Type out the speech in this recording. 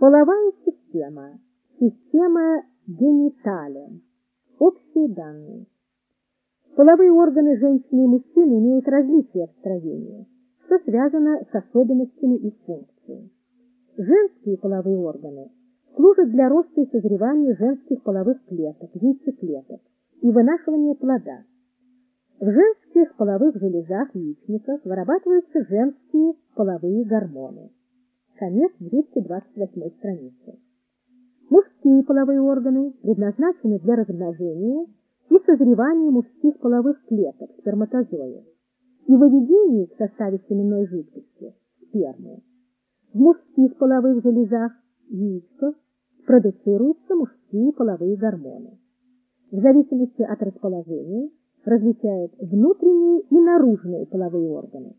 Половая система. Система гениталия. Общие данные. Половые органы женщины и мужчины имеют различия в строении, что связано с особенностями их функции. Женские половые органы служат для роста и созревания женских половых клеток, яйцеклеток и вынашивания плода. В женских половых железах яичников вырабатываются женские половые гормоны. Конец 228 страницы. Мужские половые органы предназначены для размножения и созревания мужских половых клеток, сперматозоидов, и выведения их в составе семенной жидкости, спермы. В мужских половых железах, яичках, продуцируются мужские половые гормоны. В зависимости от расположения различают внутренние и наружные половые органы.